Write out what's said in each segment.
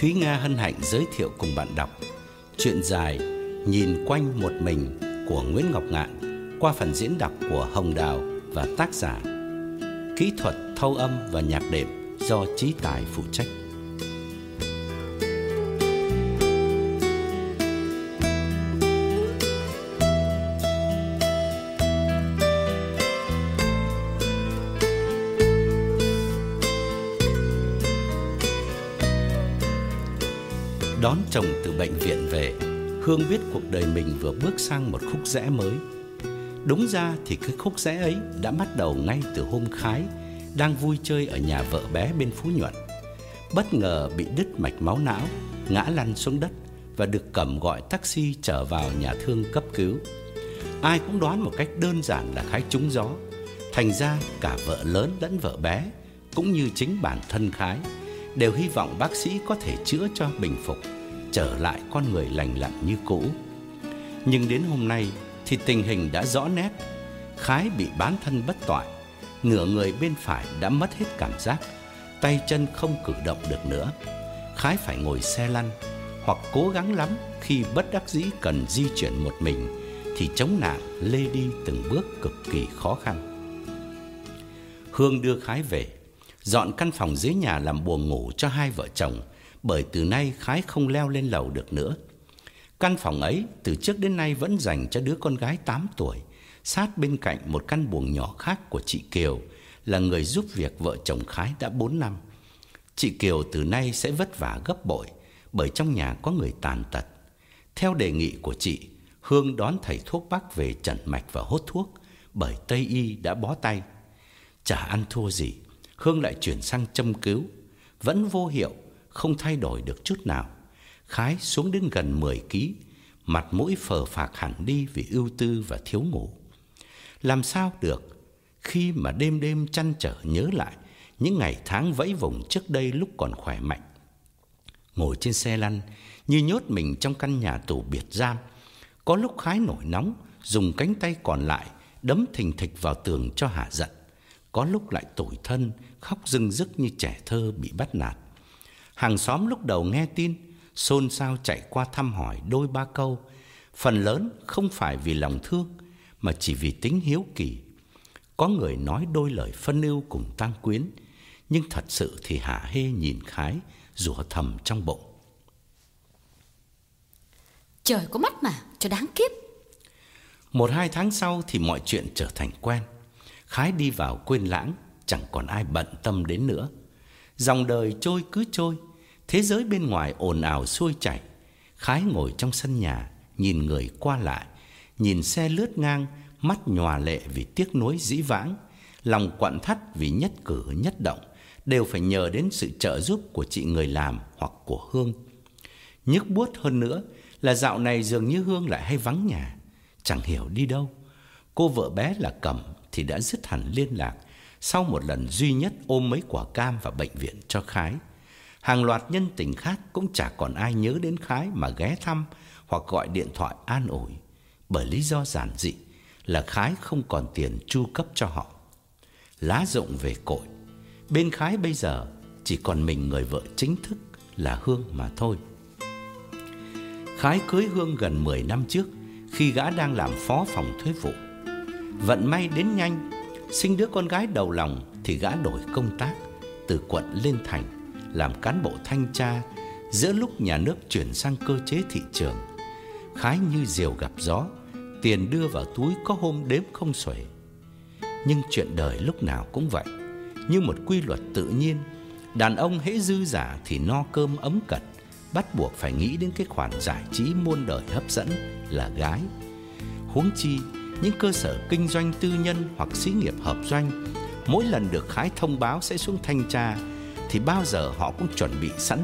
Thúy Nga hân hạnh giới thiệu cùng bạn đọc Chuyện dài Nhìn quanh một mình của Nguyễn Ngọc Ngạn qua phần diễn đọc của Hồng Đào và tác giả. Kỹ thuật, thâu âm và nhạc đệm do Trí Tài phụ trách. Đón chồng từ bệnh viện về, Hương biết cuộc đời mình vừa bước sang một khúc rẽ mới. Đúng ra thì cái khúc rẽ ấy đã bắt đầu ngay từ hôm Khái đang vui chơi ở nhà vợ bé bên Phú Nhuận. Bất ngờ bị đứt mạch máu não, ngã lăn xuống đất và được cầm gọi taxi trở vào nhà thương cấp cứu. Ai cũng đoán một cách đơn giản là Khái trúng gió. Thành ra cả vợ lớn lẫn vợ bé cũng như chính bản thân Khái đều hy vọng bác sĩ có thể chữa cho bình phục, trở lại con người lành lặn như cũ. Nhưng đến hôm nay thì tình hình đã rõ nét. Khái bị bán thân bất toại, nửa người bên phải đã mất hết cảm giác, tay chân không cử động được nữa. Khái phải ngồi xe lăn hoặc cố gắng lắm khi bất đắc dĩ cần di chuyển một mình thì chống nạn lê đi từng bước cực kỳ khó khăn. Hương đưa Khái về dọn căn phòng dưới nhà làm buồng ngủ cho hai vợ chồng, bởi từ nay Khái không leo lên lầu được nữa. Căn phòng ấy từ trước đến nay vẫn dành cho đứa con gái 8 tuổi, sát bên cạnh một căn buồng nhỏ khác của chị Kiều, là người giúp việc vợ chồng Khái đã 4 năm. Chị Kiều từ nay sẽ vất vả gấp bội, bởi trong nhà có người tàn tật. Theo đề nghị của chị, Hương đón thầy thuốc bắc về trần mạch và hốt thuốc, bởi Tây Y đã bó tay. Chả ăn thua gì, Hương lại chuyển sang châm cứu, vẫn vô hiệu, không thay đổi được chút nào. Khái xuống đến gần 10 kg, mặt mũi phờ phạc hẳn đi vì ưu tư và thiếu ngủ. Làm sao được khi mà đêm đêm chăn trở nhớ lại những ngày tháng vẫy vùng trước đây lúc còn khỏe mạnh. Ngồi trên xe lăn như nhốt mình trong căn nhà tù biệt giam, có lúc Khái nổi nóng, dùng cánh tay còn lại đấm thình thịch vào tường cho hạ giận có lúc lại tủi thân, khóc rưng rức như trẻ thơ bị bắt nạt. Hàng xóm lúc đầu nghe tin, xôn xao chạy qua thăm hỏi đôi ba câu, phần lớn không phải vì lòng thương mà chỉ vì tính hiếu kỳ. Có người nói đôi lời phân ưu cùng tang quyến, nhưng thật sự thì Hạ Hê nhìn Khái, rủa thầm trong bụng. Trời có mắt mà, cho đáng kiếp. Một hai tháng sau thì mọi chuyện trở thành quen. Khái đi vào quên lãng, chẳng còn ai bận tâm đến nữa. Dòng đời trôi cứ trôi, thế giới bên ngoài ồn ào xuôi chảy. Khái ngồi trong sân nhà, nhìn người qua lại, nhìn xe lướt ngang, mắt nhòa lệ vì tiếc nuối dĩ vãng, lòng quặn thắt vì nhất cử nhất động đều phải nhờ đến sự trợ giúp của chị người làm hoặc của Hương. Nhức buốt hơn nữa là dạo này dường như Hương lại hay vắng nhà, chẳng hiểu đi đâu. Cô vợ bé là Cẩm thì đã dứt hẳn liên lạc sau một lần duy nhất ôm mấy quả cam vào bệnh viện cho Khái. Hàng loạt nhân tình khác cũng chả còn ai nhớ đến Khái mà ghé thăm hoặc gọi điện thoại an ủi, bởi lý do giản dị là Khái không còn tiền chu cấp cho họ. Lá rộng về cội, bên Khái bây giờ chỉ còn mình người vợ chính thức là Hương mà thôi. Khái cưới Hương gần 10 năm trước khi gã đang làm phó phòng thuế vụ. Vận may đến nhanh, sinh đứa con gái đầu lòng thì gã đổi công tác từ quận lên thành làm cán bộ thanh tra giữa lúc nhà nước chuyển sang cơ chế thị trường. Khái như diều gặp gió, tiền đưa vào túi có hôm đếm không xuể. Nhưng chuyện đời lúc nào cũng vậy, như một quy luật tự nhiên, đàn ông hễ dư giả thì no cơm ấm cật, bắt buộc phải nghĩ đến cái khoản giải trí muôn đời hấp dẫn là gái. Huống chi những cơ sở kinh doanh tư nhân hoặc xí nghiệp hợp doanh mỗi lần được Khái thông báo sẽ xuống thanh tra thì bao giờ họ cũng chuẩn bị sẵn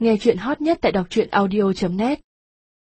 Nghe chuyện hot nhất tại đọc truyện audio.net